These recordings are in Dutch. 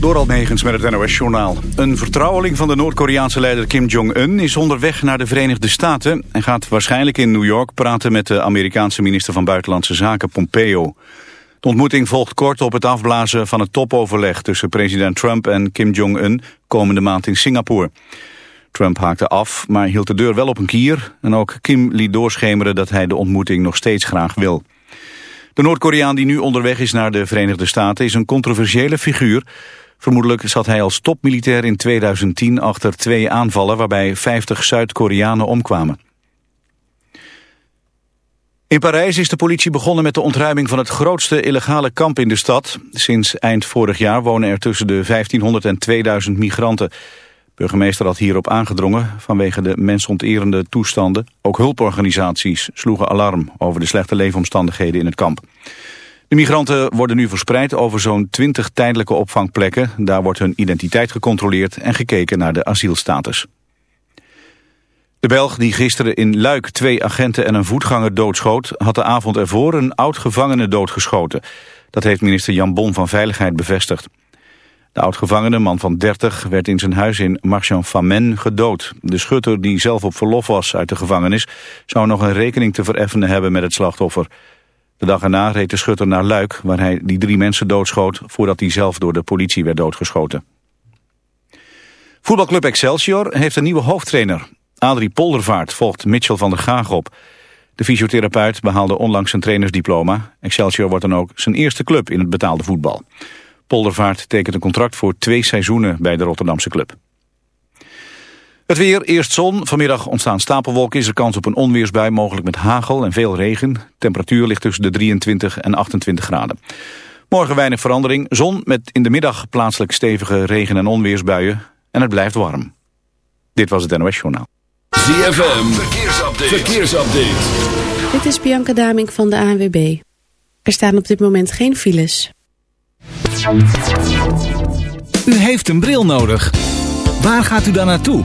Door Almegens met het NOS-journaal. Een vertrouweling van de Noord-Koreaanse leider Kim Jong-un is onderweg naar de Verenigde Staten... en gaat waarschijnlijk in New York praten met de Amerikaanse minister van Buitenlandse Zaken Pompeo. De ontmoeting volgt kort op het afblazen van het topoverleg tussen president Trump en Kim Jong-un komende maand in Singapore. Trump haakte af, maar hield de deur wel op een kier en ook Kim liet doorschemeren dat hij de ontmoeting nog steeds graag wil. De Noord-Koreaan die nu onderweg is naar de Verenigde Staten is een controversiële figuur. Vermoedelijk zat hij als topmilitair in 2010 achter twee aanvallen waarbij 50 Zuid-Koreanen omkwamen. In Parijs is de politie begonnen met de ontruiming van het grootste illegale kamp in de stad. Sinds eind vorig jaar wonen er tussen de 1500 en 2000 migranten. Burgemeester had hierop aangedrongen vanwege de mensonterende toestanden. Ook hulporganisaties sloegen alarm over de slechte leefomstandigheden in het kamp. De migranten worden nu verspreid over zo'n 20 tijdelijke opvangplekken. Daar wordt hun identiteit gecontroleerd en gekeken naar de asielstatus. De Belg die gisteren in Luik twee agenten en een voetganger doodschoot... had de avond ervoor een oud-gevangene doodgeschoten. Dat heeft minister Jan Bon van Veiligheid bevestigd. De oud-gevangene, man van 30, werd in zijn huis in Marchand-Famenne gedood. De schutter, die zelf op verlof was uit de gevangenis... zou nog een rekening te vereffenen hebben met het slachtoffer. De dag erna reed de schutter naar Luik, waar hij die drie mensen doodschoot... voordat hij zelf door de politie werd doodgeschoten. Voetbalclub Excelsior heeft een nieuwe hoofdtrainer. Adrie Poldervaart volgt Mitchell van der Gaag op. De fysiotherapeut behaalde onlangs zijn trainersdiploma. Excelsior wordt dan ook zijn eerste club in het betaalde voetbal. Poldervaart tekent een contract voor twee seizoenen bij de Rotterdamse club. Het weer, eerst zon. Vanmiddag ontstaan stapelwolken. Is er kans op een onweersbui, mogelijk met hagel en veel regen. Temperatuur ligt tussen de 23 en 28 graden. Morgen weinig verandering. Zon met in de middag plaatselijk stevige regen- en onweersbuien. En het blijft warm. Dit was het NOS Journaal. ZFM, verkeersupdate. verkeersupdate. Dit is Bianca Damink van de ANWB. Er staan op dit moment geen files. U heeft een bril nodig. Waar gaat u dan naartoe?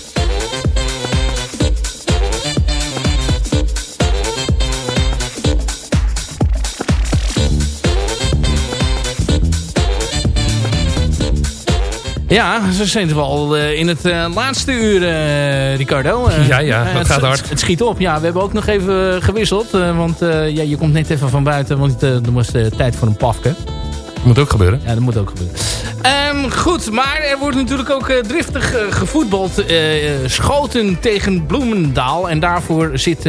Ja, zo zijn we al uh, in het uh, laatste uur, uh, Ricardo. ja, ja, dat gaat hard. Het, het, schiet op. Ja, we hebben ook nog even gewisseld. want ja, je komt net even van buiten, want er was tijd voor een pafke. Dat moet ook gebeuren. Ja, dat moet ook gebeuren. Um, goed, maar er wordt natuurlijk ook driftig gevoetbald. schoten tegen Bloemendaal. En daarvoor zit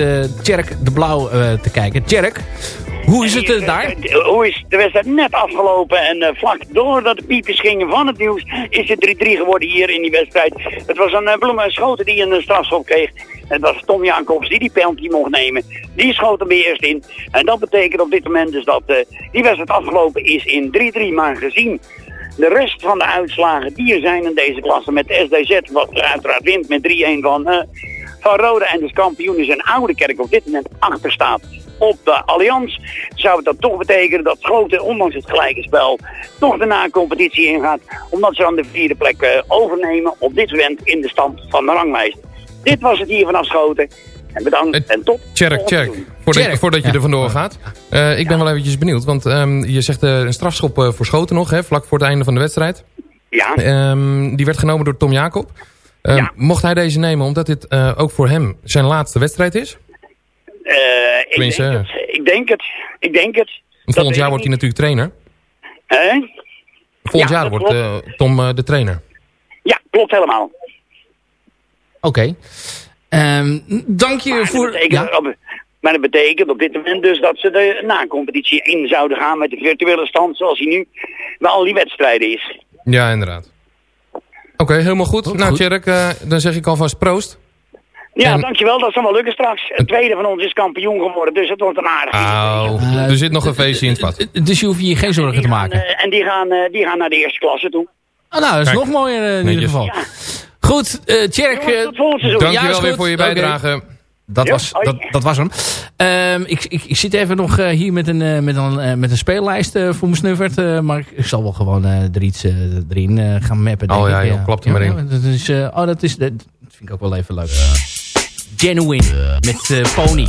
Tjerk de Blauw te kijken. Tjerk, hoe is het uh, daar? Hoe is de wedstrijd net afgelopen en uh, vlak doordat de piepjes gingen van het nieuws is het 3-3 geworden hier in die wedstrijd. Het was een uh, bloemen schoten die een strafschop kreeg. Het was Tom Jacobs die die penalty mocht nemen. Die schoot hem eerst in. En dat betekent op dit moment dus dat die wedstrijd afgelopen is in 3-3. Maar gezien de rest van de uitslagen die er zijn in deze klasse met de SDZ, wat uiteraard wint met 3-1 van van Rode en dus kampioen is een oude kerk op dit moment achter staat op de Allianz, zou dat toch betekenen dat Schoten, ondanks het gelijke spel, toch de na-competitie ingaat. Omdat ze aan de vierde plek eh, overnemen op dit moment in de stand van de ranglijst. Dit was het hier vanaf Schoten. En bedankt en tot Tjerk, Tjerk, voordat, voordat je Ja. er vandoor gaat. Eh, ik ben wel eventjes benieuwd, want ehm, je zegt eh, een strafschop eh, voor Schoten nog, hè, vlak voor het einde van de wedstrijd. Ja, Ehm, die werd genomen door Tom Jacob. Ehm, Ja. Mocht hij deze nemen omdat dit eh, ook voor hem zijn laatste wedstrijd is? Eh, ik, Tenminste, denk het, ik denk het. Ik denk het. Volgend jaar wordt hij natuurlijk trainer. Hè? Volgend Ja, jaar wordt eh, Tom eh, de trainer. Ja, klopt helemaal. Oké. Ehm, dank je Maar voor... dat, betekent, Ja. op- maar dat betekent op dit moment dus dat ze de na-competitie in zouden gaan met de virtuele stand zoals hij nu bij al die wedstrijden is. Ja, inderdaad. Oké, helemaal goed. Goed, nou, goed. Tjerk, eh, dan zeg ik alvast proost. Ja, En- dankjewel. Dat zal wel lukken straks. Een tweede van ons is kampioen geworden, dus het wordt een aardig. Auw, Eh, er zit nog een feestje in het vat. Dus je hoeft je hier geen zorgen te gaan, maken. eh, en die gaan, eh, die gaan naar de eerste klasse toe. Oh, nou, dat is Kijk. nog mooier eh, in ieder geval. Ja. Goed, eh Tjerk... Jongens, eh. Dankjewel Ja, weer voor je bijdrage. Dat, Ja, was, dat, dat was hem. Ehm, ik, ik, ik zit even nog eh, hier met een, eh, met een, eh, met een speellijst eh, voor mijn snuffert. eh, maar ik, zal wel gewoon eh, er iets eh, erin eh, gaan mappen. Oh denk ja, ik. joh, klap er maar in. Dat is, eh, oh, dat, is, dat vind ik ook wel even leuk. Genuine met eh, Pony.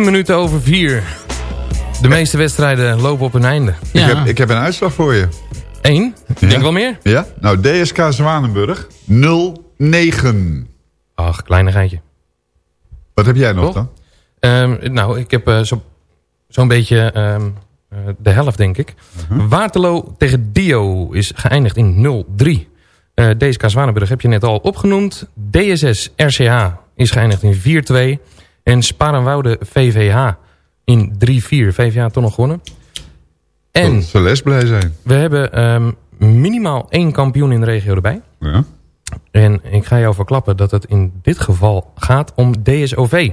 10 minuten over 4. De meeste wedstrijden lopen op hun einde. Ik, heb, ik heb een uitslag voor je. Eén? Ik denk wel meer. Ja? Nou, DSK Zwanenburg 0-9. Ach, kleinigheidje. Wat heb jij nog Toch? dan? Ehm, nou, ik heb eh, zo- zo'n beetje ehm, eh, de helft, denk ik. Mhm. Waterloo tegen Dio is geëindigd in 0-3. Eh DSK Zwanenburg heb je net al opgenoemd. DSS RCH is geëindigd in 4-2. En Sparenwoude VVH in 3-4. VVH toch nog gewonnen. En Dat zal les blij zijn. we hebben ehm, minimaal één kampioen in de regio erbij. Ja. En ik ga jou verklappen dat het in dit geval gaat om DSOV.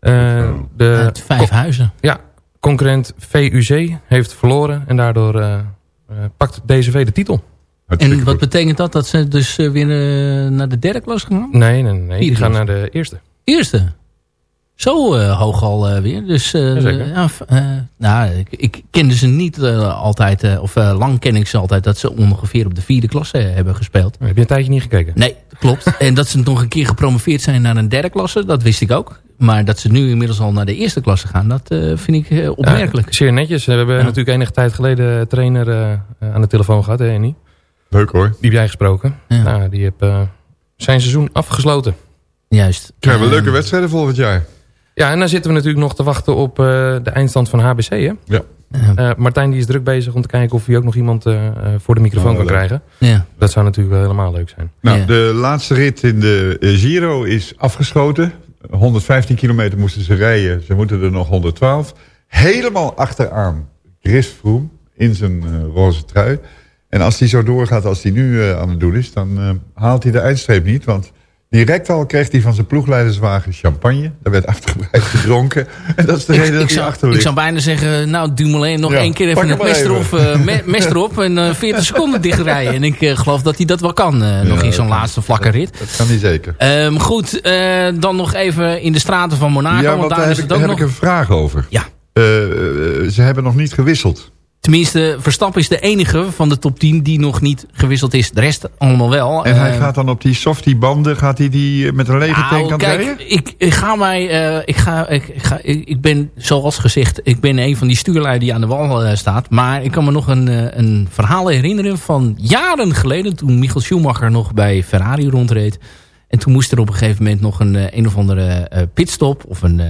Eh, de Uit vijf huizen. Ja, concurrent VUC heeft verloren en daardoor eh, eh, pakt DSOV de titel. En wat betekent dat? Dat ze dus weer naar de derde klas gaan? Nee, nee, nee. Die gaan naar de eerste. Eerste. Zo eh, hoog al eh, weer. Dus eh, eh, nou, ik, ik kende ze niet altijd, eh, of lang ken ik ze altijd, dat ze ongeveer op de vierde klasse hebben gespeeld. Heb je een tijdje niet gekeken? Nee, klopt. en dat ze nog een keer gepromoveerd zijn naar een derde klasse, dat wist ik ook. Maar dat ze nu inmiddels al naar de eerste klasse gaan, dat eh, vind ik eh, opmerkelijk. Ja, zeer netjes. We hebben Ja. natuurlijk enige tijd geleden een trainer aan de telefoon gehad, hè Annie? Leuk hoor. Die heb jij gesproken. Ja. Nou, die heeft zijn seizoen afgesloten. Juist. Krijgen we leuke wedstrijden volgend jaar. Ja, en dan zitten we natuurlijk nog te wachten op eh, de eindstand van HBC, hè? Ja. Eh, Martijn die is druk bezig om te kijken of hij ook nog iemand eh, eh, voor de microfoon Oh, kan leuk. krijgen. Ja. Dat zou natuurlijk wel helemaal leuk zijn. Nou, Ja. de laatste rit in de Giro is afgeschoten. 115 kilometer moesten ze rijden. Ze moeten er nog 112. Helemaal achteraan Chris Froome in zijn eh, roze trui. En als hij zo doorgaat als hij nu eh, aan het doen is... dan haalt hij de eindstreep niet. Want direct al kreeg hij van zijn ploegleiderswagen champagne. Daar werd uitgebreid gedronken. En dat is de Ik, reden dat hij zou, achter ik zou bijna zeggen, nou Dumoulin nog Ja, één keer even het mes erop, eh, me- mes erop en eh 40 seconden dichtrijden. En ik eh, geloof dat hij dat wel kan, eh, nog in zo'n laatste vlakke rit. Dat kan hij zeker. Ehm, goed, eh, dan nog even in de straten van Monaco, ja, want daar is het ook daar heb nog... ik een vraag over. Ja. Eh, eh, ze hebben nog niet gewisseld. Tenminste, Verstappen is de enige van de top 10 die nog niet gewisseld is. De rest allemaal wel. En hij Ehm, gaat dan op die softie banden, gaat hij die eh, met een lege tank Nou, aan kijk, rijden? ik, ik ga mij, eh, ik, ga, ik, ik ga, ik, ik ben, zoals gezegd, ik ben een van die stuurlui die aan de wal eh, staat. Maar ik kan me nog een, eh, een verhaal herinneren van jaren geleden, toen Michael Schumacher nog bij Ferrari rondreed. En toen moest er op een gegeven moment nog een, eh, een of andere eh, pitstop of een, eh,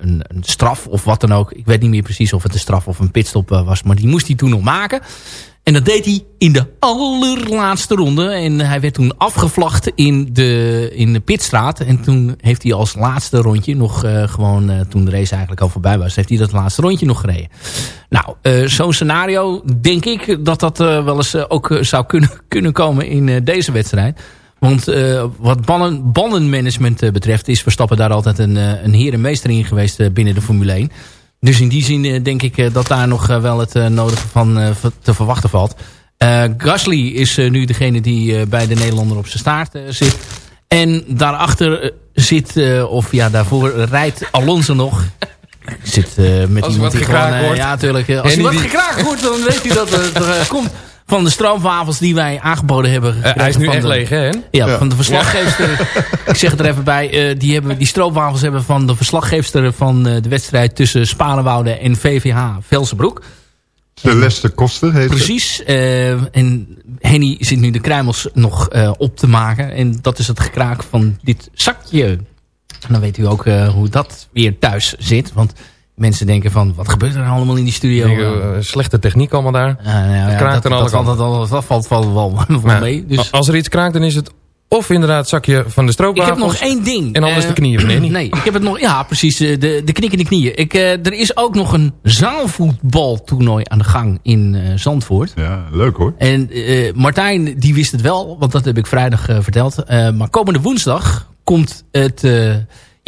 een, een straf of wat dan ook. Ik weet niet meer precies of het een straf of een pitstop was, maar die moest hij toen nog maken. En dat deed hij in de allerlaatste ronde. En hij werd toen afgevlacht in de, in de pitstraat. En toen heeft hij als laatste rondje nog gewoon, toen de race eigenlijk al voorbij was, heeft hij dat laatste rondje nog gereden. Nou, zo'n scenario denk ik dat dat wel eens ook zou kunnen, kunnen komen in deze wedstrijd. Want eh, wat banden, bandenmanagement eh, betreft is Verstappen daar altijd een, eh, een heer en meester in geweest binnen de Formule 1. Dus in die zin denk ik dat daar nog wel het nodige van te verwachten valt. Gasly is nu degene die bij de Nederlander op zijn staart zit. En daarachter zit, of ja, daarvoor rijdt Alonso nog. Ik zit met Als iemand die gewoon... ja, natuurlijk. als En hij wat die- gekraakt wordt, dan weet hij dat het er komt van de stroomwafels die wij aangeboden hebben. Eh, hij is nu van echt de- leeg, hè? ja, Ja. van de verslaggeefster. ik zeg het er even bij. eh, die, hebben, die stroopwafels hebben van de verslaggeefster van eh, de wedstrijd tussen Spanenwoude en VVH Velsenbroek. Celeste Koster heet. Precies. eh, en Henny zit nu de kruimels nog eh, op te maken. En dat is het gekraak van dit zakje. En dan weet u ook eh, hoe dat weer thuis zit. Want mensen denken van, wat gebeurt er allemaal in die studio? Ik denk, eh, slechte techniek allemaal daar. Ja, nou ja, het kraakt dat, aan alle dat, valt- kanten. dat, dat, dat valt wel, wel, wel Maar mee. Dus. Als er iets kraakt, dan is het of inderdaad het zakje van de Ik stroopwafels... heb nog één ding. En anders Eh, de knieën van Henny. Nee, ik heb het nog... Ja, precies. eh, De, de knik in de knieën. Ik, eh, er is ook nog een zaalvoetbaltoernooi aan de gang in eh, Zandvoort. Ja, leuk hoor. En eh, Martijn, die wist het wel. Want dat heb ik vrijdag eh, verteld. Eh, maar komende woensdag komt het...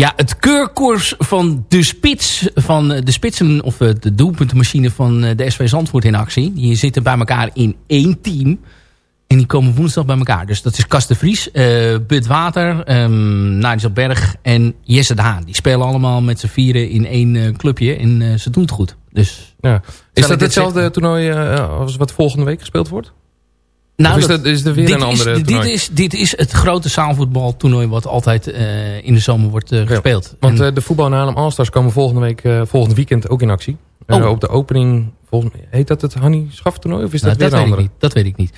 ja, het keurkoers van de spits van eh, de spitsen of eh, de doelpuntenmachine van eh, de SV Zandvoort in actie. Die zitten bij elkaar in één team. En die komen woensdag bij elkaar. Dus dat is Kas de Vries, eh Bud Water, ehm Nigel Berg en Jesse de Haan. Die spelen allemaal met z'n vieren in één clubje. En ze doen het goed. Dus Ja. Is dat hetzelfde toernooi als wat volgende week gespeeld wordt? Of is dat- is er weer dit een andere is, dit, is, dit is het grote zaalvoetbaltoernooi wat altijd eh, in de zomer wordt eh, gespeeld. Want En- eh, de voetbal en Haarlem All-Stars komen volgende week, eh, volgend weekend ook in actie. Oh. op de opening, volgens, heet dat het Hanni Schaftoernooi of is dat Nou, weer dat, een weet ik andere? niet, dat weet ik niet.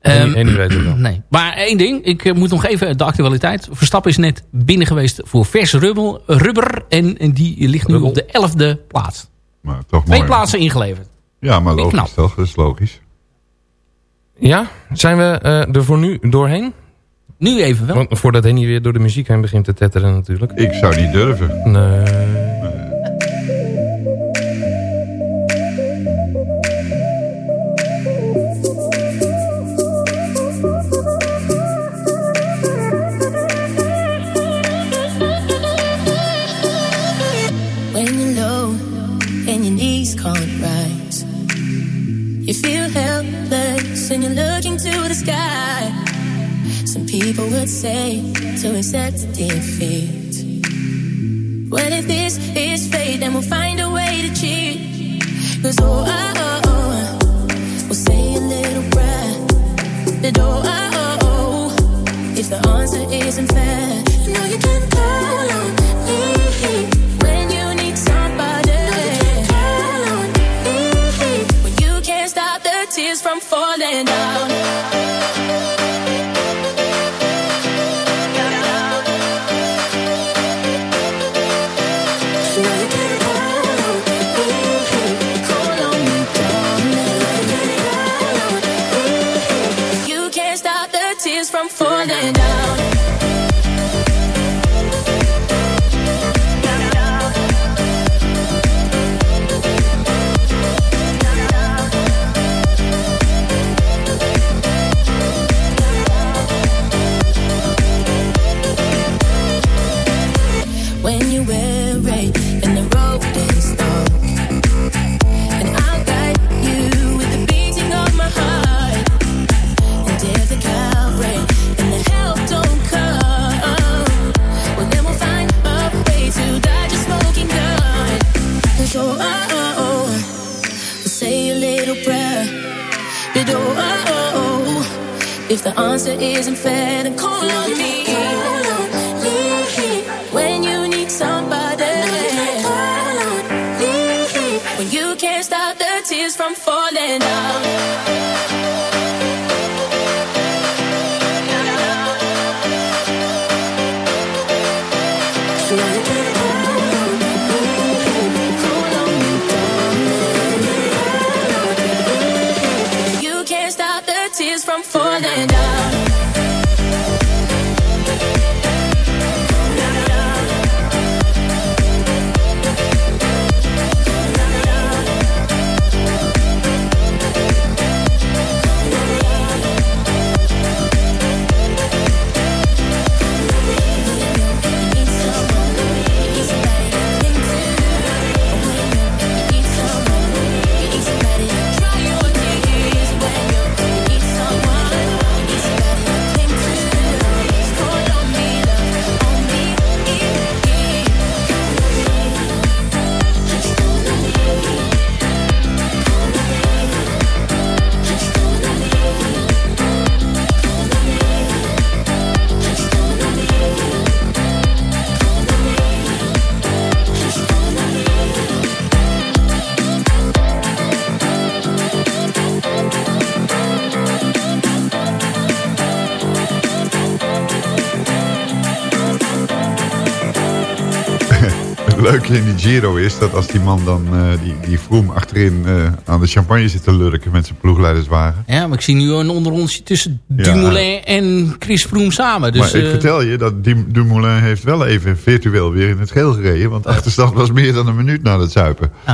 En, Ehm, en die weet het wel. Nee. Maar één ding, ik moet nog even de actualiteit. Verstappen is net binnen geweest voor vers rubbel, rubber. En, en die ligt nu Rubbel. op de elfde plaats. Maar toch Twee mooi. plaatsen ingeleverd. Ja, maar ik logisch toch? Dat is logisch. Ja, zijn we eh, er voor nu doorheen? Nu even wel. Want voordat Henny weer door de muziek heen begint te tetteren natuurlijk. Ik zou niet durven. Nee. Accept defeat. Well, if this is fate, then we'll find a way to cheat. Cause oh, oh, oh, oh, we'll say a little prayer. That oh, oh, oh, oh, if the answer isn't fair, know you can oh, we'll say a little prayer. But oh, oh, oh, if the answer isn't fair, then call on me. When you need somebody, when you can't stop the tears from falling down. Leuke in die Giro is dat als die man dan, eh, die, die Vroom achterin eh, aan de champagne zit te lurken met zijn ploegleiderswagen. Ja, maar ik zie nu een onderonsje tussen Ja. Dumoulin en Chris Froome samen. Dus, maar ik eh, vertel je dat Dumoulin heeft wel even virtueel weer in het geel gereden. Want de achterstand was meer dan een minuut na het zuipen.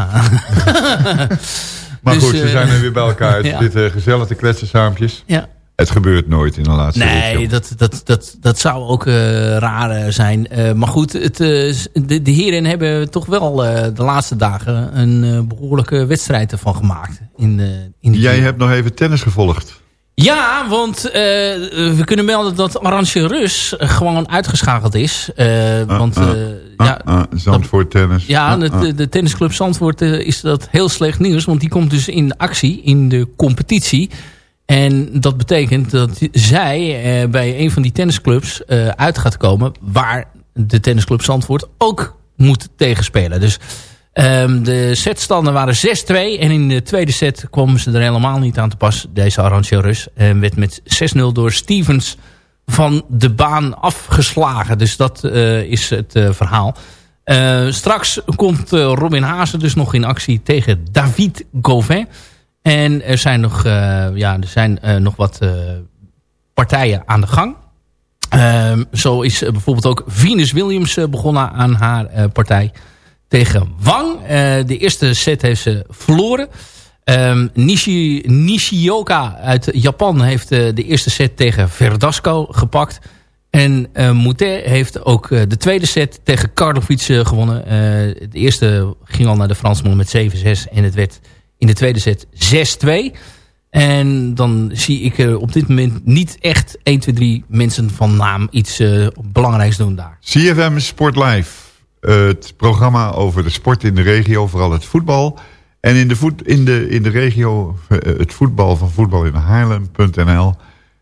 Maar Dus, goed, ze zijn er weer bij elkaar. Ze ja. zitten gezellig te kletsen saampjes. Ja. Het gebeurt nooit in de laatste Nee, dat, dat, dat, dat zou ook eh, raar eh, zijn. Eh, maar goed, het, de, de heren hebben toch wel de laatste dagen een eh, behoorlijke wedstrijd ervan gemaakt. In de, in de Jij hebt nog even tennis gevolgd. Ja, want we kunnen melden dat Arantje Rus gewoon uitgeschakeld is. Eh, want ah, eh, ja, Ah, Zandvoort tennis. ja, Ah, de, ah. de, tennisclub Zandvoort is dat heel slecht nieuws. Want die komt dus in actie in de competitie. En dat betekent dat zij eh, bij een van die tennisclubs eh, uit gaat komen... waar de tennisclub Zandvoort ook moet tegenspelen. Dus ehm, de setstanden waren 6-2. En in de tweede set kwamen ze er helemaal niet aan te pas, deze Arantxa Rus. En werd met 6-0 door Stevens van de baan afgeslagen. Dus dat eh, is het verhaal. Straks komt Robin Hazen dus nog in actie tegen David Gauvin. En er zijn nog, eh, ja, er zijn, eh, nog wat eh, partijen aan de gang. Ehm, zo is bijvoorbeeld ook Venus Williams begonnen aan haar partij tegen Wang. De eerste set heeft ze verloren. Ehm, Nishi, Nishioka uit Japan heeft de eerste set tegen Verdasco gepakt. En eh Moutet heeft ook de tweede set tegen Karlovic gewonnen. De eerste ging al naar de Fransman met 7-6 en het werd in de tweede set 6-2. En dan zie ik er op dit moment niet echt 1, 2, 3 mensen van naam iets eh, belangrijks doen daar. CFM Sport Live. Het programma over de sport in de regio, vooral het voetbal. En in de, voet, in de, in de regio, eh, het voetbal van voetbal in Haarlem.nl...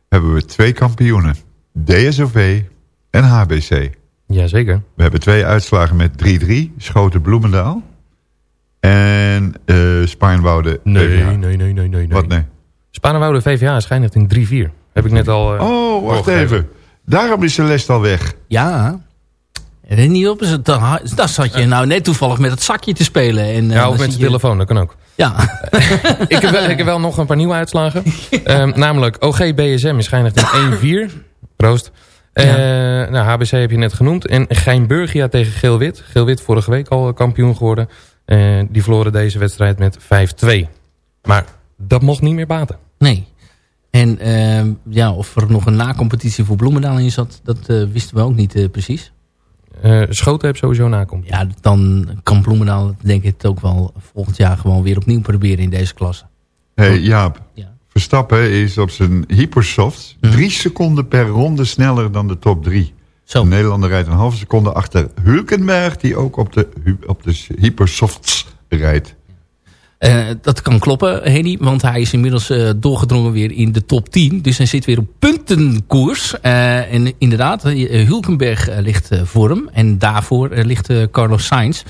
hebben we twee kampioenen. DSOV en HBC. Jazeker. We hebben twee uitslagen met 3-3. Schoten Bloemendaal. En uh, Spaarnwoude Nee, VVH. nee, nee, nee, nee, nee. Wat nee? Spanenwoude VVA is geëindigd in 3-4. Heb ik net al... eh, Oh, wacht even. Daarom is Celeste al weg. Ja. En weet niet op, is het, dan, dan zat je nou net toevallig met het zakje te spelen. En, eh, Ja, of met je- telefoon, dat kan ook. Ja. ik, heb wel, ik heb wel nog een paar nieuwe uitslagen. Ehm, namelijk OG BSM is geëindigd in 1-4. Proost. Eh, nou, HBC heb je net genoemd. En Geinburgia tegen Geel-Wit. Geel-Wit vorige week al kampioen geworden. Eh, die verloren deze wedstrijd met 5-2. Maar dat mocht niet meer baten. Nee. En ehm, ja, of er nog een nacompetitie voor Bloemendaal in zat, dat eh, wisten we ook niet eh, precies. Eh, Schoten heb sowieso nakomt. Ja, dan kan Bloemendaal denk ik het ook wel volgend jaar gewoon weer opnieuw proberen in deze klasse. hey, Jaap. Ja. Verstappen is op zijn hypersoft drie seconden per ronde sneller dan de top drie. Zo. De Nederlander rijdt een halve seconde achter Hulkenberg... die ook op de, op de hypersofts rijdt. Eh, dat kan kloppen, Hedy, want hij is inmiddels eh, doorgedrongen weer in de top 10. Dus hij zit weer op puntenkoers. Eh, en inderdaad, Hulkenberg ligt voor hem. En daarvoor ligt Carlos Sainz.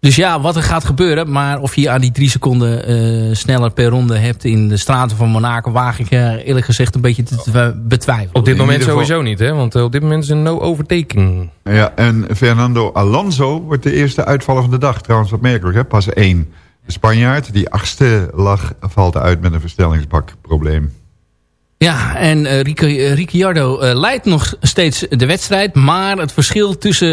Dus ja, wat er gaat gebeuren. Maar of je aan die drie seconden eh, sneller per ronde hebt in de straten van Monaco... waag ik eerlijk gezegd een beetje te betwijfelen. Op dit moment sowieso niet, hè? Want eh, op dit moment is een no overtaking. Ja, en Fernando Alonso wordt de eerste uitvaller van de dag. Trouwens opmerkelijk, hè? pas één. De Spanjaard, die achtste lag, valt uit met een verstellingsbakprobleem. Ja, en eh, Ricciardo eh, leidt nog steeds de wedstrijd. Maar het verschil tussen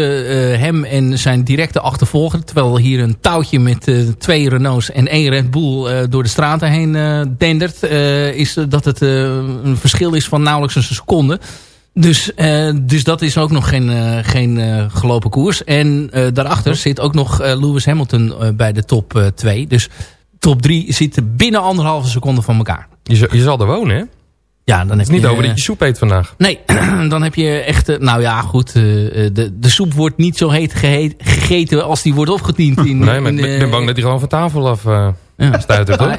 hem en zijn directe achtervolger... terwijl hier een touwtje met twee Renaults en één Red Bull door de straten heen dendert... is dat het een verschil is van nauwelijks een seconde. Dus, dus dat is ook nog geen, geen gelopen koers. En daarachter zit ook nog Lewis Hamilton bij de top 2. dus top 3 zitten binnen anderhalve seconde van elkaar. Je, je zal er wonen, hè? Het Ja, dan heb is niet je, over dat je soep eet vandaag. Nee, dan heb je echt... eh, Nou ja, goed. eh, eh, de, de soep wordt niet zo heet gegeten als die wordt opgediend. In, Nee, maar in, ik ben- bang dat hij gewoon van tafel af eh ja.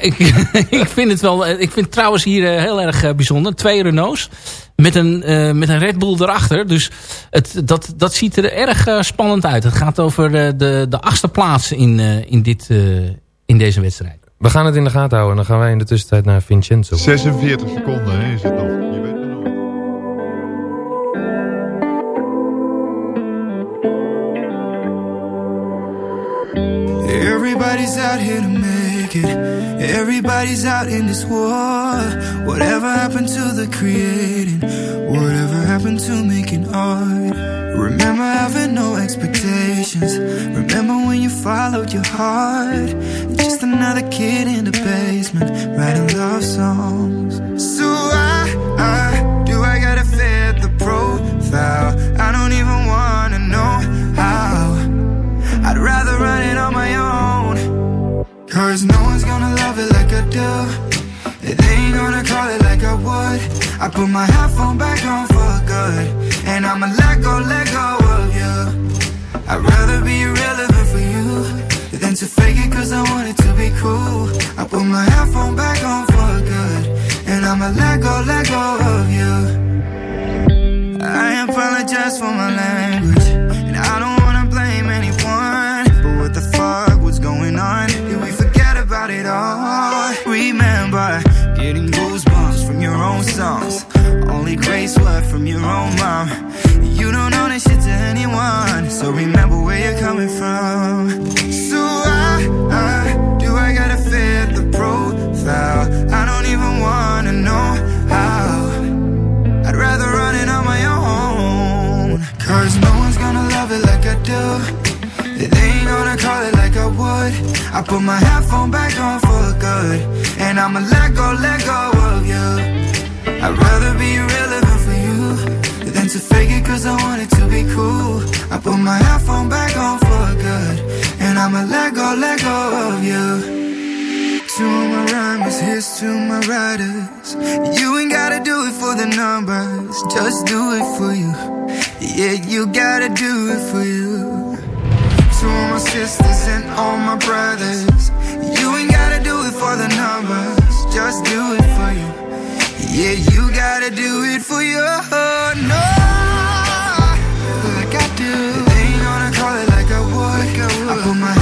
ik, ik vind het wel... Ik vind het trouwens hier heel erg bijzonder. Twee Renaults met een, met een Red Bull erachter. Dus het, dat, dat ziet er erg spannend uit. Het gaat over de, de achtste plaats in, in, dit, in deze wedstrijd. We gaan het in de gaten houden en dan gaan wij in de tussentijd naar Vincenzo. 46 seconden hè, is het nog. Je weet het nog. Everybody's out here to make it. Everybody's out in this war. Whatever happened to the creating? Whatever happened to making art? Remember having no expectations. Remember when you followed your heart? Just another kid in the basement writing love songs. So I, I, do I gotta fit the profile? I don't even wanna know how. I'd rather run it on my own. Cause no one's gonna love it like I do. They ain't gonna call it like I would. I put my headphone back on for good. And I'ma let go, let go of you. I'd rather be irrelevant for you than to fake it cause I want it to be cool. I put my headphone back on for good. And I'ma let go, let go of you. I apologize for my language, I put my headphone back on for good. And I'ma let go, let go of you. I'd rather be irrelevant for you than to fake it cause I want it to be cool. I put my headphone back on for good. And I'ma let go, let go of you. To my rhymers, here's to my writers. You ain't gotta do it for the numbers, just do it for you. Yeah, you gotta do it for you. My sisters and all my brothers. You ain't gotta do it for the numbers, just do it for you. Yeah, you gotta do it for you. No, like I do. They ain't gonna call it like I would. I put my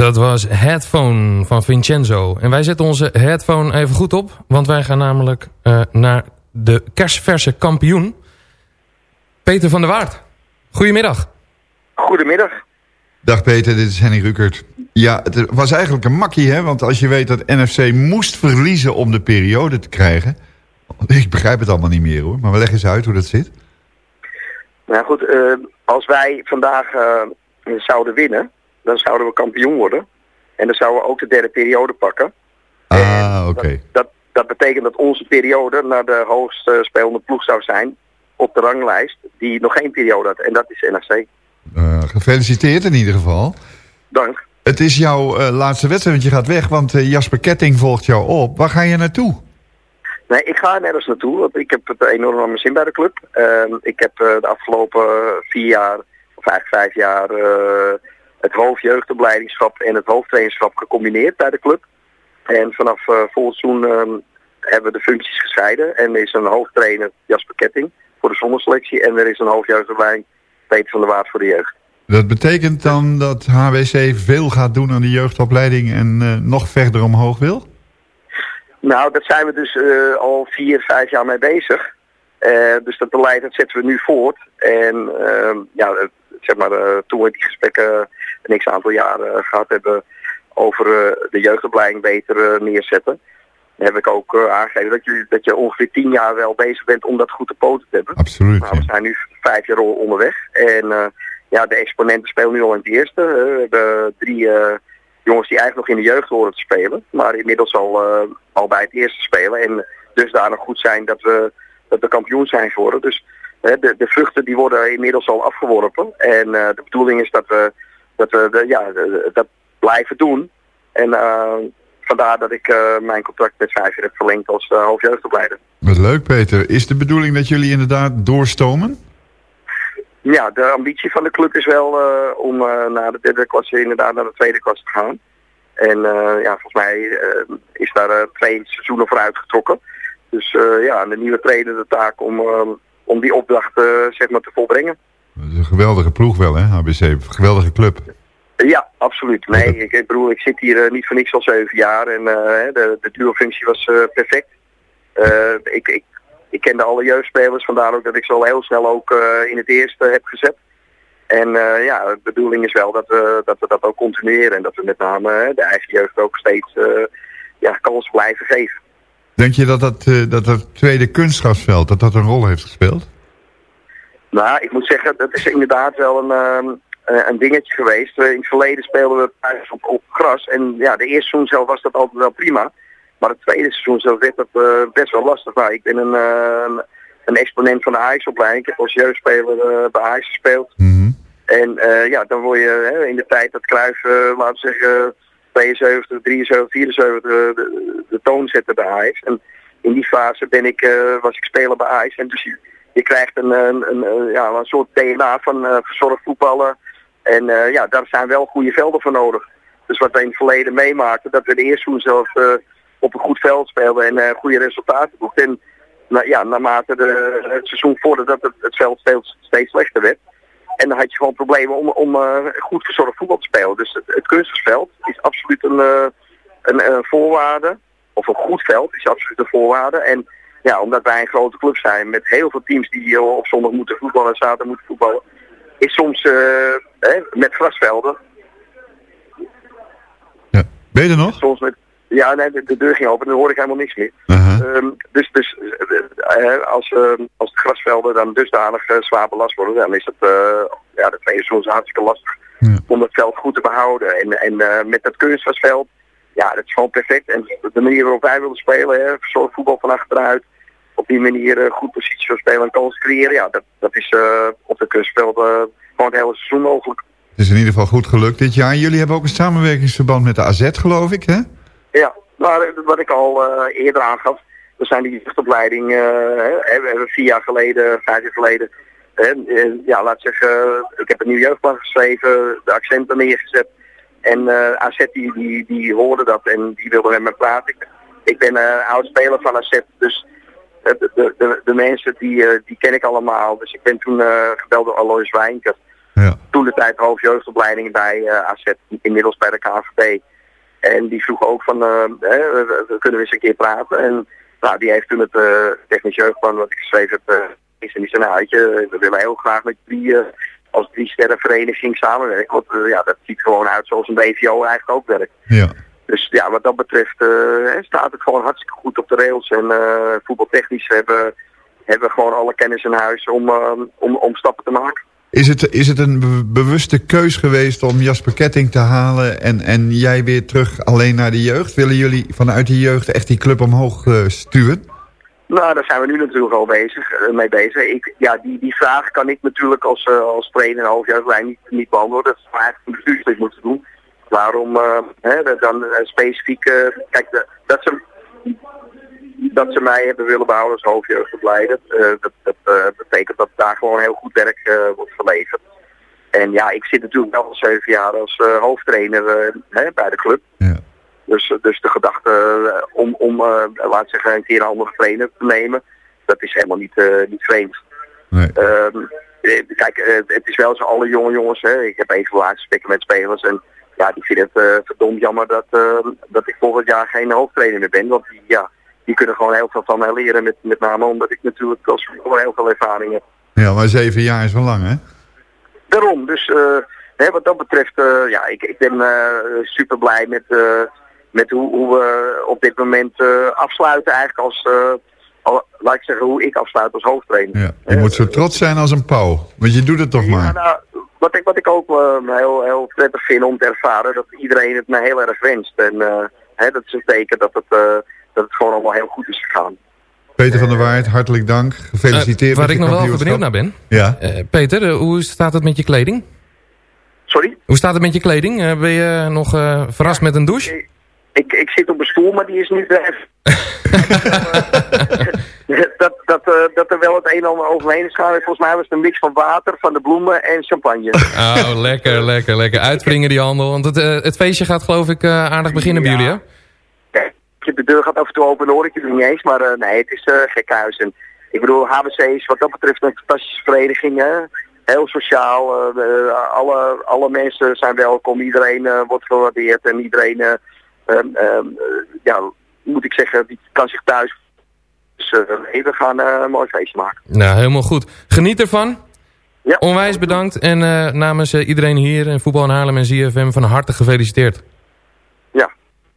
Dat was Headphone van Vincenzo. En wij zetten onze headphone even goed op. Want wij gaan namelijk eh, naar de kerstverse kampioen. Peter van der Waard. Goedemiddag. Goedemiddag. Dag Peter, dit is Henny Rukert. Ja, het was eigenlijk een makkie, hè? Want als je weet dat NFC moest verliezen om de periode te krijgen... Ik begrijp het allemaal niet meer, hoor. Maar we leggen eens uit hoe dat zit. Nou goed, eh, als wij vandaag eh, zouden winnen, dan zouden we kampioen worden. En dan zouden we ook de derde periode pakken. Ah, oké. Dat, dat betekent dat onze periode naar de hoogst spelende ploeg zou zijn op de ranglijst, die nog geen periode had. En dat is NRC. Eh, gefeliciteerd in ieder geval. Dank. Het is jouw eh, laatste wedstrijd, want je gaat weg. Want eh, Jasper Ketting volgt jou op. Waar ga je naartoe? Nee, ik ga nergens naartoe, want ik heb het enorm naar mijn zin bij de club. Ehm, ik heb de afgelopen vier jaar, of eigenlijk vijf jaar, het hoofdjeugdopleidingsschap en het hoofdtrainerschap gecombineerd bij de club. En vanaf eh volgend seizoen ehm, hebben we de functies gescheiden. En er is een hoofdtrainer, Jasper Ketting, voor de zonderselectie. En er is een hoofdjeugdopleiding, Peter van der Waard, voor de jeugd. Dat betekent dan dat HWC veel gaat doen aan de jeugdopleiding... en eh, nog verder omhoog wil? Nou, daar zijn we dus eh, al vier, vijf jaar mee bezig. Dus dat beleid dat zetten we nu voort. En ehm, ja, zeg maar, toen we die gesprekken x aantal jaren eh, gehad hebben over eh, de jeugdopleiding beter eh, neerzetten, heb ik ook aangegeven dat je, dat je ongeveer tien jaar wel bezig bent om dat goed te poten te hebben. Absoluut. Nou, we zijn nu vijf jaar onderweg. En ja, de exponenten spelen nu al in het eerste. We hebben drie jongens die eigenlijk nog in de jeugd horen te spelen. Maar inmiddels al, al bij het eerste spelen. En dus daar nog goed zijn dat we, dat we kampioen zijn geworden. Dus de, de vruchten die worden inmiddels al afgeworpen. En de bedoeling is dat we, dat, we de, ja, dat blijven doen. En eh, vandaar dat ik eh, mijn contract met vijf jaar heb verlengd als uh, hoofdjeugdopleider. Wat leuk, Peter. Is de bedoeling dat jullie inderdaad doorstomen? Ja, de ambitie van de club is wel eh, om eh, naar de derde klasse inderdaad naar de tweede klasse te gaan. En eh, ja, volgens mij eh, is daar eh, twee seizoenen voor uitgetrokken. Dus eh, ja, aan de nieuwe trainer de taak om, eh, om die opdracht eh, zeg maar te volbrengen. Dat is een geweldige ploeg wel, hè, HBC? Geweldige club. Ja, absoluut. Nee, ik, ik bedoel, ik zit hier eh, niet voor niks al zeven jaar en eh, de, de duo-functie was eh, perfect. Ik, ik, ik kende alle jeugdspelers, vandaar ook dat ik ze al heel snel ook in het eerste heb gezet. En ja, de bedoeling is wel dat we, dat we dat ook continueren en dat we met name de eigen jeugd ook steeds ja, kans blijven geven. Denk je dat dat, dat, dat tweede kunstgrasveld dat dat een rol heeft gespeeld? Nou, ik moet zeggen, dat is inderdaad wel een, ehm, eh, een dingetje geweest. We- In het verleden speelden we thuis op, op gras. En ja, de eerste seizoen zelf was dat altijd wel prima. Maar het tweede seizoen zelf werd dat eh, best wel lastig. Nou, ik ben een, eh, een, exponent van de Ajax-opleiding. Ik heb als jeugdspeler eh, bij Ajax gespeeld. En eh, ja, dan word je hè, in de tijd dat Cruijff, eh, laten we zeggen, 72, 73, 74 de, de toon zetten bij Ajax. En in die fase ben ik, eh, was ik speler bij Ajax. En dus je, krijgt een, een, ja, een soort DNA van eh verzorgd voetballen. En eh, ja, daar zijn wel goede velden voor nodig. Dus wat we in het verleden meemaakten, dat we de eerste seizoen zelfs eh, op een goed veld speelden en goede resultaten boekten. En nou, ja, naarmate de, het seizoen vorderde dat het, het veld steeds, steeds slechter werd. En dan had je gewoon problemen om, om goed verzorgd voetbal te spelen. Dus het, het is absoluut een, een, een voorwaarde. Of een goed veld is absoluut een voorwaarde. En ja, omdat wij een grote club zijn met heel veel teams die op zondag moeten voetballen en zaterdag moeten voetballen. Is soms eh, hè, met grasvelden. Ben je er nog? Soms met, ja, nee, de, de deur ging open, dan hoorde ik helemaal niks meer. Ehm, dus dus eh, eh, als, eh, als de grasvelden dan dusdanig zwaar belast worden, dan is het ja, de tweede seizoen is hartstikke lastig om het veld goed te behouden. En, en met dat kunstgrasveld, ja, dat is gewoon perfect. En de manier waarop wij willen spelen, hè, voetbal van achteruit, op die manier eh, goed positie wil spelen en kans creëren, ja, dat, dat is eh, op de eh, gewoon het hele seizoen mogelijk. Het is in ieder geval goed gelukt dit jaar. Jullie hebben ook een samenwerkingsverband met de AZ, geloof ik, hè? Ja, eh, wat ik al eh, eerder aangaf, we zijn die jeugdopleiding, eh, hè, we hebben vier jaar geleden, vijf jaar geleden, hè, eh, ja, laat ik zeggen, ik heb een nieuw jeugdplan geschreven, de accenten neergezet. En eh AZ die, die, die hoorde dat en die wilde met me praten. Ik, ik ben eh oud speler van AZ, dus eh, de, de, de, de mensen die, eh, die ken ik allemaal. Dus ik ben toen eh, gebeld door Alois Wijnker. Toen de tijd hoofdjeugdopleiding bij eh, AZ, inmiddels bij de KVB. En die vroeg ook van, eh, we- kunnen we eens een keer praten? En nou, die heeft toen het eh, technisch jeugdplan wat ik geschreven heb, eh, is en die zei, nou, weet je, we willen heel graag met drie, eh, als drie sterren vereniging samenwerken. Want eh, ja, dat ziet gewoon uit zoals een BVO eigenlijk ook werkt. Ja. Dus ja, wat dat betreft eh, staat het gewoon hartstikke goed op de rails. En eh, voetbaltechnisch hebben, hebben we gewoon alle kennis in huis om, eh, om, om stappen te maken. Is het, is het een be- bewuste keus geweest om Jasper Ketting te halen en, en jij weer terug alleen naar de jeugd? Willen jullie vanuit de jeugd echt die club omhoog eh, stuwen? Nou, daar zijn we nu natuurlijk al bezig, mee bezig. Ik, ja, die, die vraag kan ik natuurlijk als, als trainer en hoofdjeugdlijn niet, niet beantwoorden. Dat zou eigenlijk een bestuurslid moeten doen. Waarom eh, hè, dat dan eh, specifiek... eh, kijk, dat, ze, dat ze mij hebben willen behouden als hoofdjeugdopleider... eh, dat, dat betekent dat daar gewoon heel goed werk wordt geleverd. En ja, ik zit natuurlijk wel al zeven jaar als hoofdtrainer hè, bij de club. Dus, dus de gedachte om, om laat zeggen, een keer een andere trainer te nemen, dat is helemaal niet, niet vreemd. Ehm, eh, kijk, het is wel zo, alle jonge jongens, hè, ik heb even laatst gesprekken met spelers en ja, die vinden het eh, verdomd jammer dat, eh, dat ik volgend jaar geen hoofdtrainer meer ben. Want die, ja, die kunnen gewoon heel veel van mij leren, met, met name omdat ik natuurlijk als voetballer heel veel ervaring heb. Ja, maar zeven jaar is wel lang, hè? Daarom, dus eh, hè, wat dat betreft, ja, ik, ik ben super blij met, eh, met hoe, hoe we op dit moment afsluiten eigenlijk als, al- laat ik zeggen, hoe ik afsluit als hoofdtrainer. Ja. Je moet zo trots zijn als een pauw. Want je doet het toch maar. Nou, wat ik, wat ik ook eh, heel, heel prettig vind om te ervaren, dat iedereen het me heel erg wenst. En eh, hè, dat is een teken dat het, eh, dat het gewoon allemaal heel goed is gegaan. Peter van der Waard, hartelijk dank. Gefeliciteerd Eh, waar ik nog wel even benieuwd naar ben. Ja. Eh, Peter, hoe staat het met je kleding? Sorry? Hoe staat het met je kleding? Ben je nog eh, verrast met een douche? Ik, ik zit op een stoel, maar die is nu weg. dat, dat, eh, dat er wel het een en ander overheen is gegaan. Volgens mij was het een mix van water, van de bloemen en champagne. Oh, lekker, lekker, lekker. Uitspringen die handel. Want het, eh, het feestje gaat geloof ik eh, aardig beginnen bij jullie, hè? Kijk, de deur gaat af en toe open, hoor ik het niet eens. Maar eh, nee, het is eh gek huis. En ik bedoel, HBC is wat dat betreft een fantastische vereniging. Hè? Heel sociaal. eh, eh, alle, alle mensen zijn welkom. Iedereen eh, wordt gewaardeerd. En iedereen, eh, ehm, ehm, eh, ja, moet ik zeggen, die kan zich thuis. Dus eh, we gaan eh, een mooi feestje maken. Nou, helemaal goed. Geniet ervan. Onwijs bedankt. En eh, namens iedereen hier in Voetbal in Haarlem en ZFM van harte gefeliciteerd. Ja.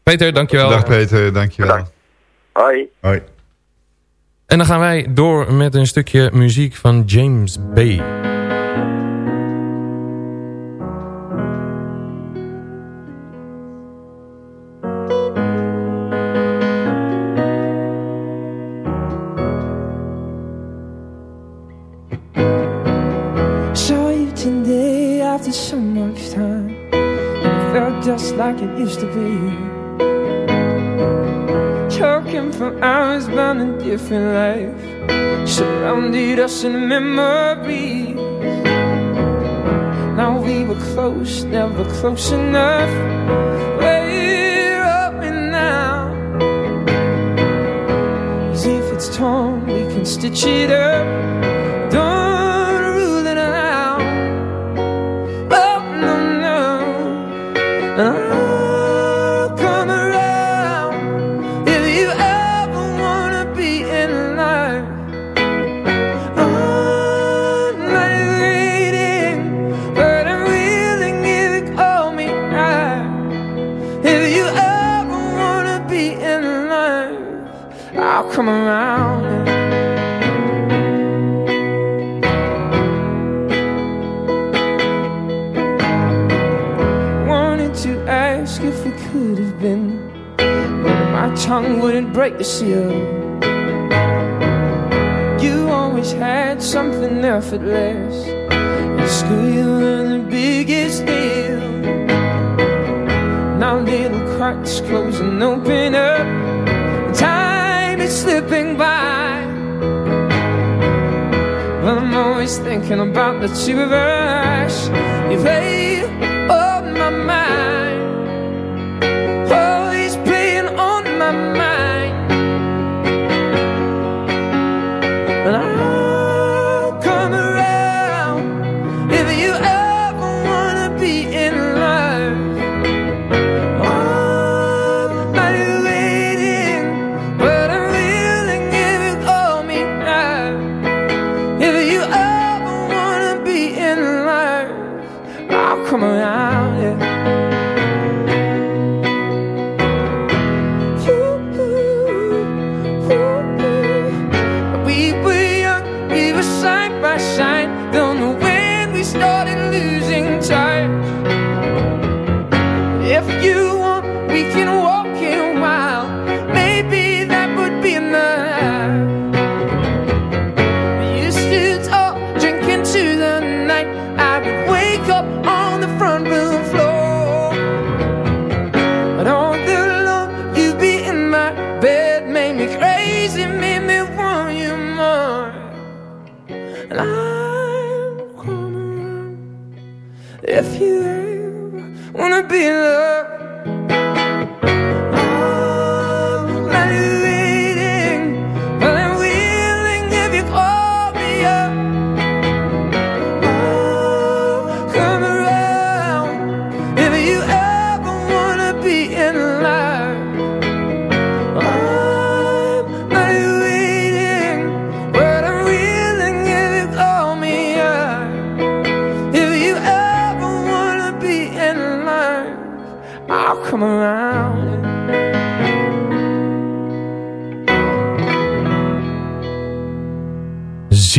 Peter, dankjewel. Dag Peter, dankjewel. Hoi. Hoi. En dan gaan wij door met een stukje muziek van James Bay. It used to be. Talking from hours bound in different life, surrounded us in memories. Now we were close, never close enough. We're open now. As if it's torn, we can stitch it up. Break the seal. You always had something effortless. In school, you were the biggest deal. Now little cracks close and open up. Time is slipping by. Well, I'm always thinking about the two of us. You play on my mind.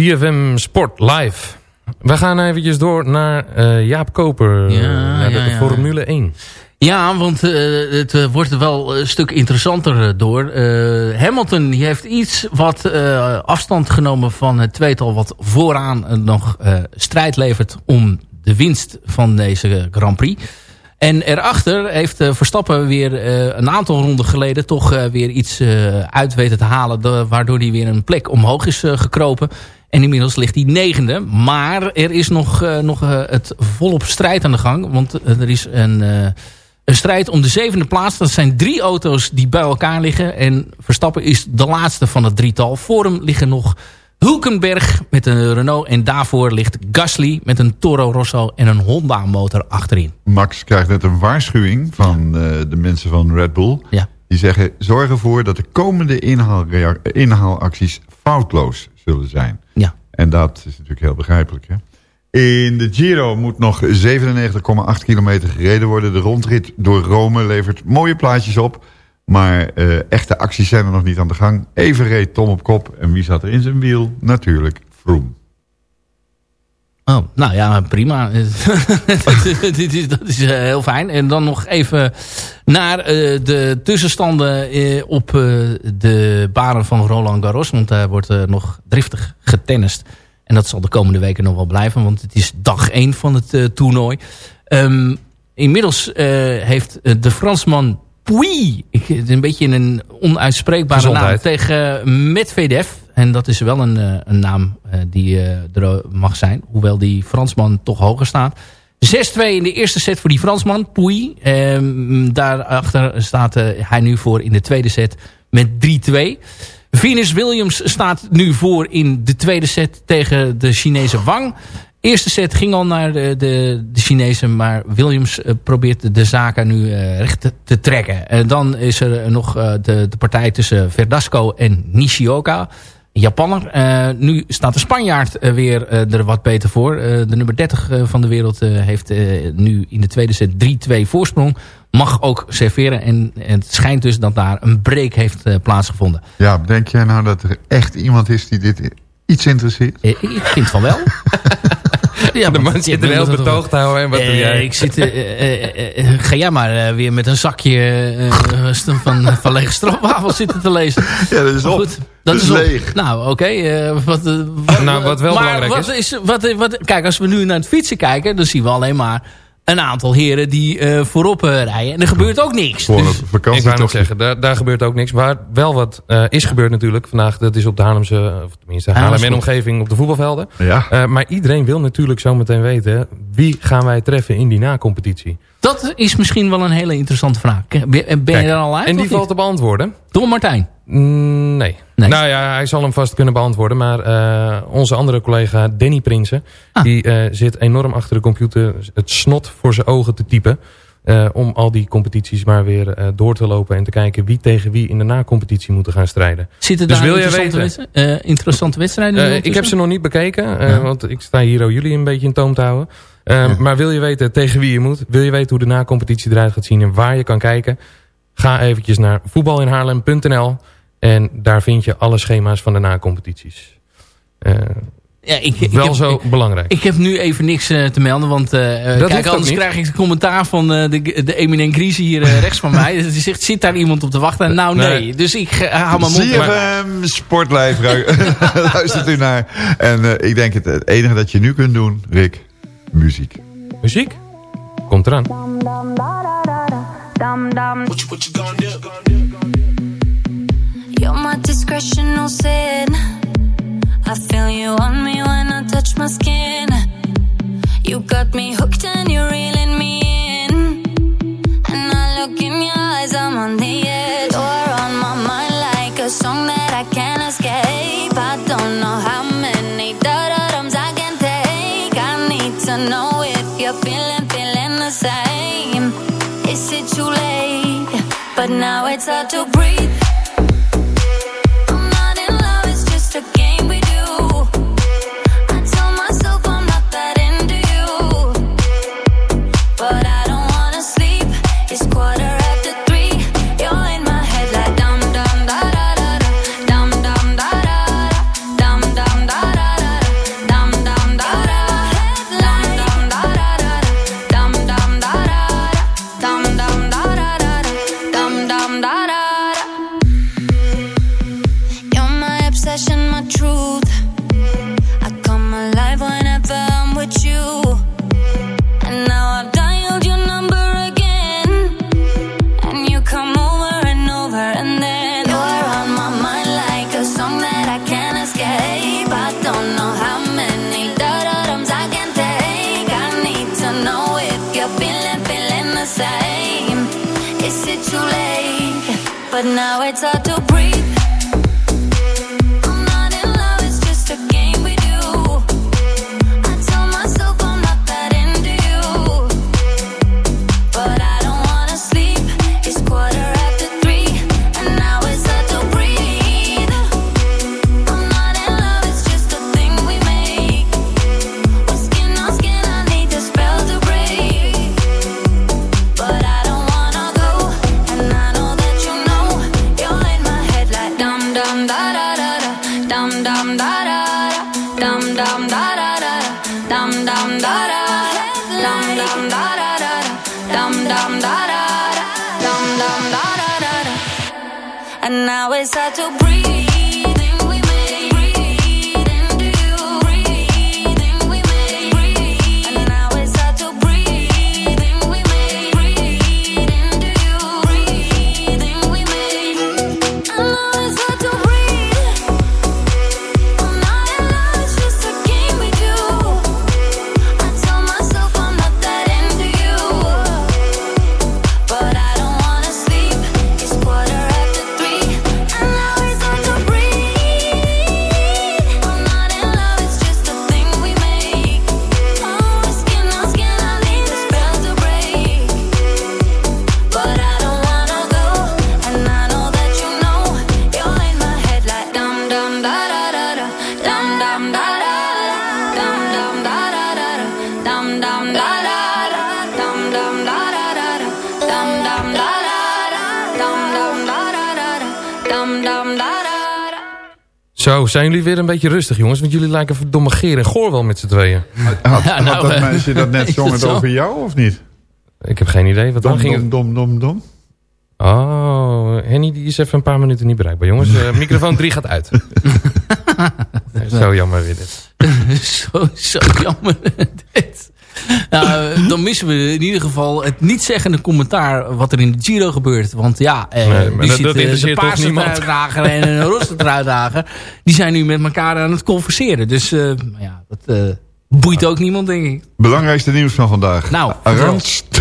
ZFM Sport Live. We gaan eventjes door naar eh, Jaap Koper. eh, naar de ja, ja. Formule 1. Ja, want eh, het wordt wel een stuk interessanter door. Hamilton die heeft iets wat afstand genomen van het tweetal... wat vooraan nog strijd levert om de winst van deze Grand Prix. En erachter heeft Verstappen weer een aantal ronden geleden... toch weer iets uit weten te halen... waardoor hij weer een plek omhoog is gekropen... En inmiddels ligt hij negende. Maar er is nog, eh, nog eh, het volop strijd aan de gang. Want eh, er is een, een strijd om de zevende plaats. Dat zijn drie auto's die bij elkaar liggen. En Verstappen is de laatste van het drietal. Voor hem liggen nog Hulkenberg met een Renault. En daarvoor ligt Gasly met een Toro Rosso en een Honda motor achterin. Max krijgt net een waarschuwing van de mensen van Red Bull. Ja. Die zeggen, zorg ervoor dat de komende inhaalacties foutloos zullen zijn. Ja. En dat is natuurlijk heel begrijpelijk. Hè? In de Giro moet nog 97,8 kilometer gereden worden. De rondrit door Rome levert mooie plaatjes op. Maar eh, echte acties zijn er nog niet aan de gang. Even reed Tom op kop. En wie zat er in zijn wiel? Natuurlijk Froome. Oh, nou ja, prima. dat is, dat is eh, heel fijn. En dan nog even naar eh, de tussenstanden eh, op de banen van Roland Garros. Want daar wordt nog driftig getennist. En dat zal de komende weken nog wel blijven. Want het is dag 1 van het toernooi. Ehm, inmiddels heeft de Fransman is een beetje een onuitspreekbare Gezondheid. naam, tegen Medvedev. En dat is wel een, eh, een naam eh, die eh, er mag zijn. Hoewel die Fransman toch hoger staat. 6-2 in de eerste set voor die Fransman, Puy. Ehm, daarachter staat hij nu voor in de tweede set met 3-2. Venus Williams staat nu voor in de tweede set tegen de Chinese Wang. Eerste set ging al naar de, de, Chinezen, maar Williams probeert de zaken nu recht te, trekken. En dan is er nog de, de partij tussen Verdasco en Nishioka. Japanner. Eh, nu staat de Spanjaard eh, weer eh, er wat beter voor. De nummer 30 eh, van de wereld heeft nu in de tweede set 3-2 voorsprong. Mag ook serveren. En, en het schijnt dus dat daar een break heeft plaatsgevonden. Ja, denk jij nou dat er echt iemand is die dit iets interesseert? Ik vind van wel. ja, de man zit er heel betoogd te houden. En wat doe jij? Ik zit, eh, eh, eh, ga jij maar eh, weer met een zakje eh, van, van lege stroopwafels zitten te lezen. Ja, dat is op. goed, dat is leeg. Nou, oké. eh, wat, wat, Nou, wat wel maar belangrijk wat is- is wat, wat, kijk, als we nu naar het fietsen kijken, dan zien we alleen maar een aantal heren die eh, voorop eh, rijden. En er gebeurt ook niks. Voor Dus- vakantie Ik wou nog toch zeggen, daar, daar gebeurt ook niks. Waar wel wat eh, is gebeurd natuurlijk vandaag, dat is op de Haarlemse, of tenminste Haarlem en omgeving op de voetbalvelden. Ja. Eh, maar iedereen wil natuurlijk zo meteen weten, wie gaan wij treffen in die na-competitie? dat is misschien wel een hele interessante vraag. Ben, ben je Kijk, er al uit? En die valt te beantwoorden. Door Martijn. Mm, nee. Nee. Nou ja, hij zal hem vast kunnen beantwoorden. Maar eh, onze andere collega Danny Prinsen... Ah. die eh, zit enorm achter de computer het snot voor zijn ogen te typen... eh, om al die competities maar weer door te lopen... en te kijken wie tegen wie in de na-competitie moeten gaan strijden. Zitten Dus daar wil interessante, weten? wedstrijden- interessante wedstrijden? Ik heb ze nog niet bekeken, Ja. want ik sta hier ook jullie een beetje in toom te houden. Maar wil je weten tegen wie je moet? Wil je weten hoe de na-competitie eruit gaat zien en waar je kan kijken? Ga eventjes naar voetbalinhaarlem.nl en daar vind je alle schema's van de na-competities. Eh, Ja, ik, ik wel heb, zo ik, belangrijk. ik heb nu even niks eh, te melden, want eh, kijk, anders krijg ik het commentaar van eh, de, de eminent Gries hier rechts van mij. Die zegt, zit daar iemand op te wachten? Nou, nee. Nee. Dus ik hou mijn mond. CFM Sportlijf luistert u naar. En eh, ik denk het, het enige dat je nu kunt doen, Rick, muziek. Muziek? Komt eraan. You're my discretion, no sin. I feel you on me when I touch my skin. You got me hooked and you're reeling me in. And I look in your eyes, I'm on the edge. You're on my mind like a song that I can't escape. I don't know how many da-da-dums I can take. I need to know if you're feeling, feeling the same. Is it too late? But now it's hard to breathe. But now it's hard to Zo, zijn jullie weer een beetje rustig, jongens? Want jullie lijken verdomme geer en goor wel met z'n tweeën. Had, nou, had dat eh, meisje dat net is zong dat het zo? over jou of niet? Ik heb geen idee. Wat dan ging dom, het... dom, dom, dom. Oh, Henny die is even een paar minuten niet bereikbaar. Jongens, Eh, microfoon 3 gaat uit. Zo jammer weer dit. zo, zo jammer. dit. Nou, dan missen we in ieder geval het niet-zeggende commentaar wat er in de Giro gebeurt. Want ja, eh, Nee, die dat- zit, dat eh, de paarse en een roze truitdrager. Die zijn nu met elkaar aan het converseren. Dus eh, ja, dat eh, boeit ook niemand, denk ik. Belangrijkste nieuws van vandaag. Nou, Arangst,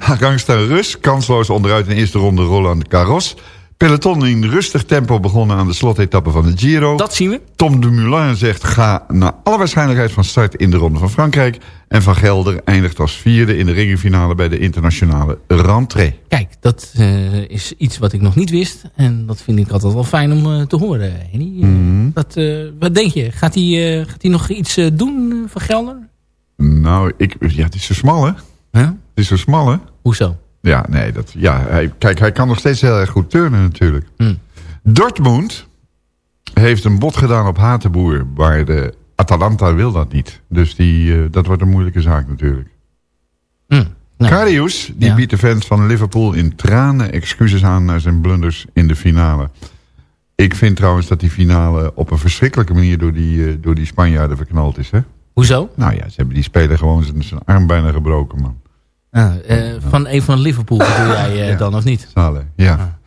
Arangsta Rus, kansloos onderuit in de eerste ronde Roland Garros. Peloton in rustig tempo begonnen aan de slotetappe van de Giro. Dat zien we. Tom Dumoulin zegt ga naar alle waarschijnlijkheid van start in de ronde van Frankrijk. En Van Gelder eindigt als vierde in de ringfinale bij de internationale rentree. Kijk, dat eh, is iets wat ik nog niet wist. En dat vind ik altijd wel fijn om eh, te horen, Henny. Eh, Mhm. dat, wat denk je? Gaat hij nog iets doen van Gelder? Nou, ik, ja, het is zo smal hè? Huh? Het is zo smal hè? Hoezo? Ja, nee, dat, ja hij, kijk, hij kan nog steeds heel erg goed turnen natuurlijk. Hmm. Dortmund heeft een bod gedaan op Hatenboer, waar de Atalanta wil dat niet. Dus die, eh, dat wordt een moeilijke zaak natuurlijk. Nou, Karius, die ja. biedt de fans van Liverpool in tranen excuses aan naar zijn blunders in de finale. Ik vind trouwens dat die finale op een verschrikkelijke manier door die, eh, door die Spanjaarden verknald is. Hè? Hoezo? Nou ja, ze hebben die speler gewoon zijn arm bijna gebroken, man. Ah, eh, van een van Liverpool bedoel jij eh, Ja. dan, of niet? Saleh, ja.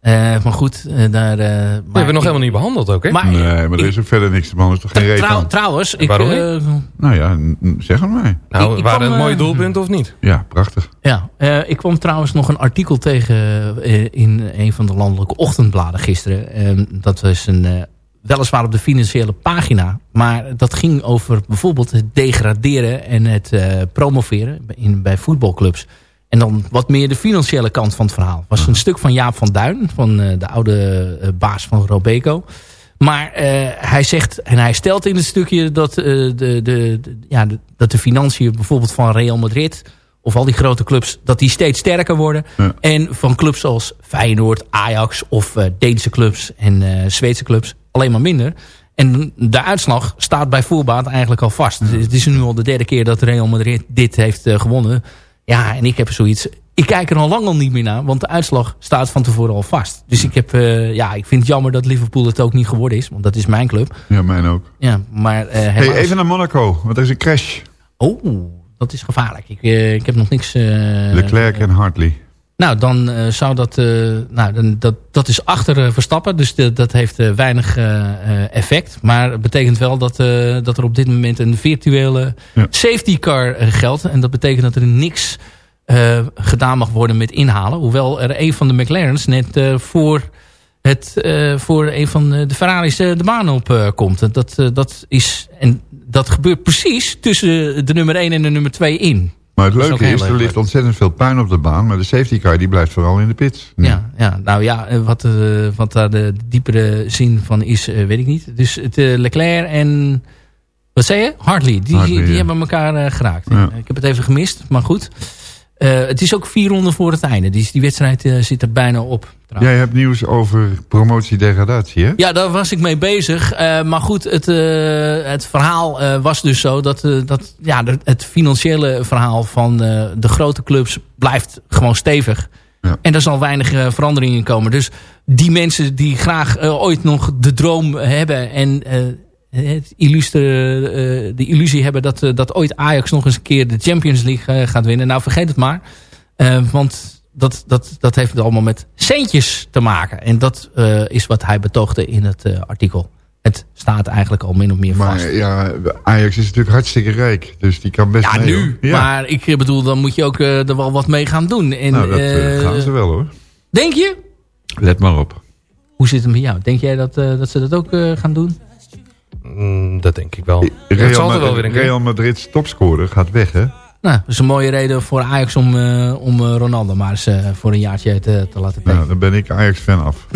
Eh, maar goed, eh, daar... eh, We maar hebben nog ik- helemaal niet behandeld ook, hè? Maar, nee, maar er is ook verder niks te behandelen. is toch geen trouw- aan? trouwens, ik... Waarom niet? Nou ja, zeg het mij. Nou, ik- ik waren kwam, het mooie doelpunten of niet? Ja, prachtig. Ja, eh, ik kwam trouwens nog een artikel tegen eh, in een van de landelijke ochtendbladen gisteren. Eh, dat was een, eh, weliswaar op de financiële pagina. Maar dat ging over bijvoorbeeld het degraderen en het eh, promoveren in, bij voetbalclubs. En dan wat meer de financiële kant van het verhaal. was een stuk van Jaap van Duin, van eh, de oude eh, baas van Robeco. Maar hij zegt en hij stelt in het stukje dat, de, de, de- ja, de- dat de financiën bijvoorbeeld van Real Madrid of al die grote clubs, dat die steeds sterker worden. Ja. En van clubs als Feyenoord, Ajax of eh, Deense clubs en eh, Zweedse clubs alleen maar minder. En de uitslag staat bij voorbaat eigenlijk al vast. Het is nu al de derde keer dat Real Madrid dit heeft eh, gewonnen. Ja, en ik heb zoiets... Ik kijk er al lang al niet meer naar, want de uitslag staat van tevoren al vast. Dus ik, heb, eh, ja, ik vind het jammer dat Liverpool het ook niet geworden is, want dat is mijn club. Ja, mijn ook. Ja, maar eh, Hey, even naar Monaco, want er is een crash. Oh, dat is gevaarlijk. Ik, ik heb nog niks... Leclerc en Hartley. Nou, dan eh, zou dat... eh, nou, dan, dat, dat is achter eh, Verstappen. Dus de- dat heeft weinig effect. Maar het betekent wel dat, dat er op dit moment een virtuele Ja. safety car geldt. En dat betekent dat er niks gedaan mag worden met inhalen. Hoewel er een van de McLaren's net voor, het, voor een van de Ferraris de baan op komt. Dat, dat is, en dat gebeurt precies tussen de nummer 1 en de nummer 2 in. Maar het is leuke is, er ligt ontzettend veel puin op de baan. Maar de safety car die blijft vooral in de pits. Nu. Ja, ja, nou ja, eh, wat, eh, wat daar de diepere zin van is, eh, weet ik niet. Dus het Leclerc en... Wat zei je? Hartley. Die, Hartley, die ja. hebben elkaar geraakt. Ja. Ik heb het even gemist, maar goed. Eh, het is ook vier ronden voor het einde. Dus die wedstrijd eh, zit er bijna op. trouwens. Jij hebt nieuws over promotie-degradatie, hè? Ja, daar was ik mee bezig. Eh, maar goed, het, het verhaal was dus zo dat, dat ja, het financiële verhaal van de grote clubs blijft gewoon stevig. Ja. En er zal weinig verandering in komen. Dus die mensen die graag ooit nog de droom hebben en het illustre, eh, de illusie hebben dat, eh, dat ooit Ajax nog eens een keer de Champions League eh, gaat winnen. Nou, vergeet het maar. Eh, want dat, dat, dat heeft allemaal met centjes te maken. En dat eh, is wat hij betoogde in het eh, artikel. Het staat eigenlijk al min of meer vast. Maar ja, Ajax is natuurlijk hartstikke rijk. Dus die kan best Ja, mee, nu. Ja. Maar ik bedoel, dan moet je ook eh, er wel wat mee gaan doen. En, nou, dat eh, eh, gaan ze wel, hoor. Denk je? Let maar op. Hoe zit het met jou? Denk jij dat, eh, dat ze dat ook eh, gaan doen? Mm, dat denk ik wel. Real, zal er Ma- wel weer een keer. Real Madrid's topscorer gaat weg, hè? Nou, dat is een mooie reden voor Ajax om, eh, om eh, Ronaldo maar eens eh, voor een jaartje te, te laten Nou, dan ben ik Ajax-fan af.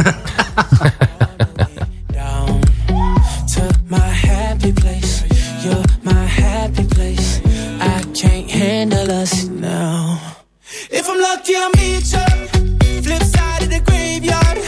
to my happy place. You're my happy place. I can't handle us now. If I'm lucky, I'll meet you. Flip side of the graveyard.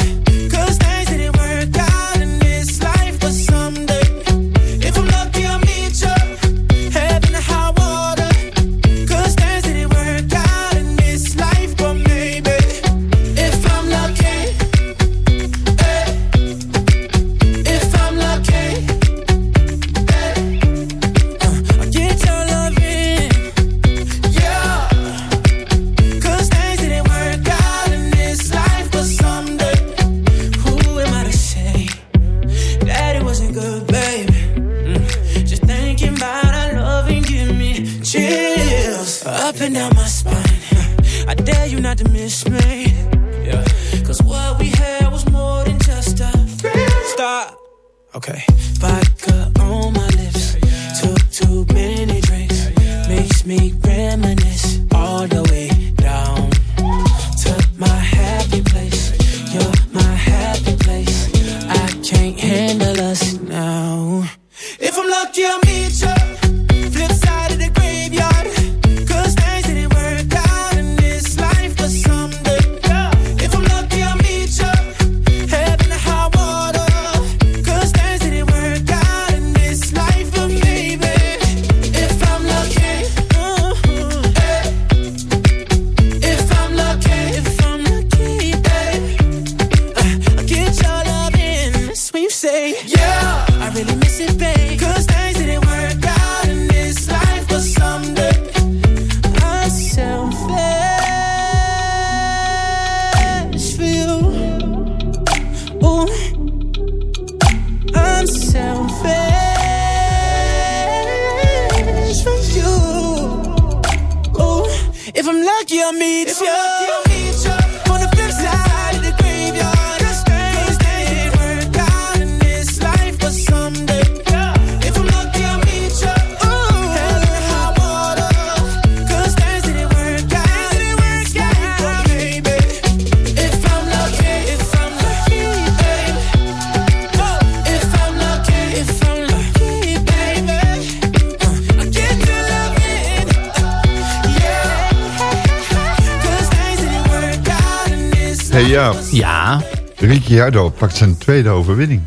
Hey ja. Ja. Ricciardo pakt zijn tweede overwinning.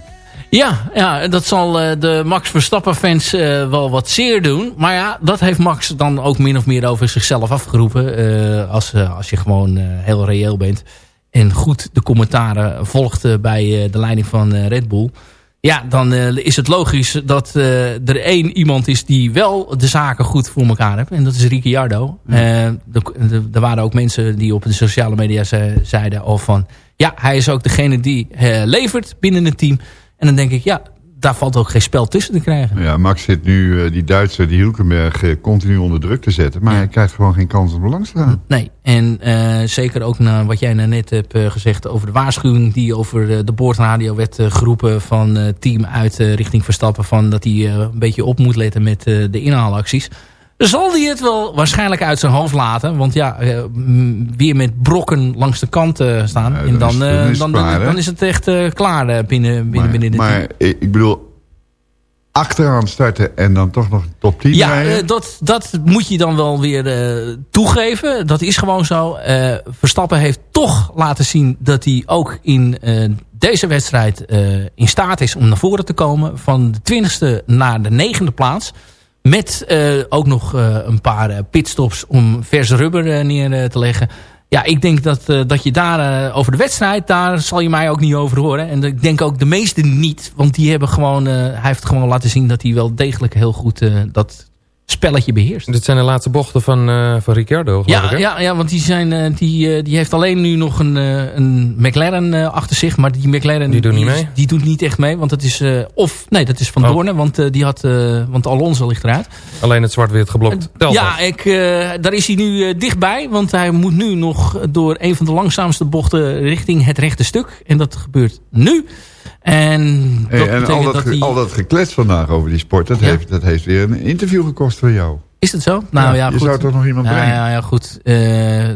Ja, ja, dat zal eh, de Max Verstappen-fans eh, wel wat zeer doen. Maar ja, dat heeft Max dan ook min of meer over zichzelf afgeroepen. eh, als, als je gewoon heel reëel bent. En goed de commentaren volgt bij de leiding van Red Bull. Ja, dan eh, is het logisch dat eh, er één iemand is die wel de zaken goed voor elkaar heeft. En dat is Ricciardo. Eh, er- waren ook mensen die op de sociale media ze- zeiden al van... Ja, hij is ook degene die levert binnen het team. En dan denk ik, ja, daar valt ook geen spel tussen te krijgen. Ja, Max zit nu eh, die Duitser, die Hulkenberg, eh, continu onder druk te zetten. Maar hij krijgt gewoon geen kans om belang te staan. Nee, en eh, zeker ook naar wat jij nou net hebt gezegd over de waarschuwing die over de boordradio werd geroepen van team uit richting Verstappen van dat hij een beetje op moet letten met de inhaalacties. Zal hij het wel waarschijnlijk uit zijn hoofd laten. Want ja, eh, m, weer met brokken langs de kant eh, staan. en dan dan, is- eh, dan is het dan, klaar, dan is het echt klaar binnen, binnen, binnen de Maar ik ik bedoel, achteraan starten en dan toch nog top 10 Ja, dat, dat moet je dan wel weer toegeven. Dat is gewoon zo. Verstappen heeft toch laten zien dat hij ook in deze wedstrijd in staat is om naar voren te komen. Van de twintigste naar de negende plaats. Met eh, ook nog eh, een paar eh, pitstops om vers rubber neer te leggen. Ja, ik denk dat, dat je daar over de wedstrijd, daar zal je mij ook niet over horen. En ik denk ook de meesten niet. Want die hebben gewoon, hij heeft gewoon laten zien dat hij wel degelijk heel goed dat spelletje beheerst. Dit zijn de laatste bochten van, eh van Ricciardo, geloof ik, Ja, ja, ja, want die, zijn, eh, die, eh, die heeft alleen nu nog een, een McLaren achter zich. Maar die McLaren Die doet niet is- mee? die doet niet echt mee. Want dat is, of, nee, dat is Van Oh. Doorne. Want, die had, want Alonso ligt eruit. Alleen het zwart-wit geblokt telt Ja, ik, daar is hij nu dichtbij. Want hij moet nu nog door een van de langzaamste bochten richting het rechte stuk. En dat gebeurt nu. En dat Hey, en al dat, al dat geklets vandaag over die sport, dat, heeft, dat heeft weer een interview gekost voor jou. Is dat zo? Nou Ja, ja, je goed. zou toch nog iemand brengen? Ja, ja, goed. Eh,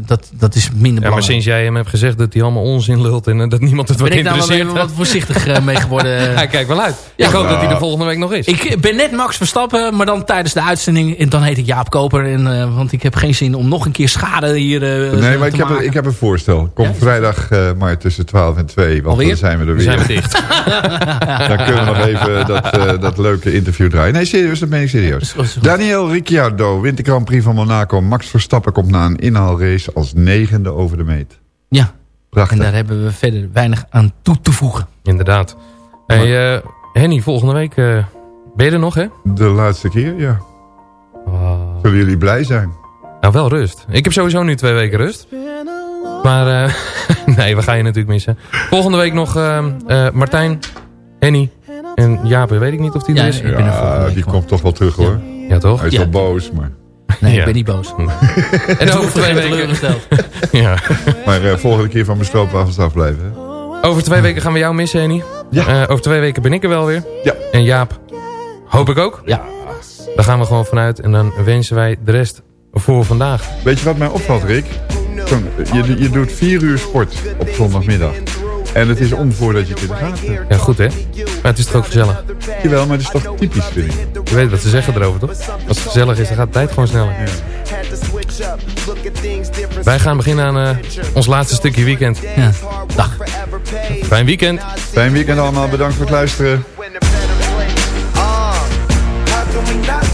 dat, dat is minder Ja, maar belangrijk. sinds jij hem hebt gezegd dat hij allemaal onzin lult en eh, dat niemand het wat ben ik nou wel wat voorzichtig eh, mee geworden. Hij kijkt wel uit. Ja. ik hoop dat hij Nou. er volgende week nog is. Ik ben net Max Verstappen, maar dan tijdens de uitzending. En dan heet ik Jaap Koper. En, eh, want ik heb geen zin om nog een keer schade hier eh, Nee, maar ik heb, ik heb een voorstel. Kom vrijdag eh, maar tussen 12 en 2, want Alweer? dan zijn we er Dan weer. zijn we dicht. Dan kunnen we nog even dat, eh, dat leuke interview draaien. Nee, serieus, dat ben ik serieus. Daniel Ricciardo wint de Grand Prix van Monaco. Max Verstappen komt na een inhaalrace als negende over de meet. Ja, Prachtig. en daar hebben we verder weinig aan toe te voegen. Inderdaad. Hey, eh, Henny, volgende week eh, ben je er nog, hè? De laatste keer, ja. Ah. Zullen jullie blij zijn? Nou, wel rust. Ik heb sowieso nu twee weken rust. Maar eh, nee, we gaan je natuurlijk missen. Volgende week nog eh, eh, Martijn, Henny en Jaap. Weet ik niet of die er Ja, is. er Ja, die komt toch wel terug hoor. Ja, toch? Hij is Ja. wel boos, maar... Nee, Ja. ik ben niet boos. En over twee weken... Ja. Maar eh, volgende keer van mijn stroopwafels afblijven. Hè? Over twee weken gaan we jou missen, Henny. Ja. Eh, over twee weken ben ik er wel weer. Ja. En Jaap, hoop ik ook. Ja. Daar gaan we gewoon vanuit. En dan wensen wij de rest voor vandaag. Weet je wat mij opvalt, Rick? Je, je doet vier uur sport op zondagmiddag. En het is om voordat je kunnen gaat. Ja, goed hè? Maar het is toch ook gezellig? Jawel, maar het is toch typisch, vind ik. Je weet wat ze zeggen erover, toch? Als het gezellig is, dan gaat de tijd gewoon sneller. Wij gaan beginnen aan eh, ons laatste stukje weekend. Ja. Dag. Fijn weekend. Fijn weekend allemaal, bedankt voor het luisteren.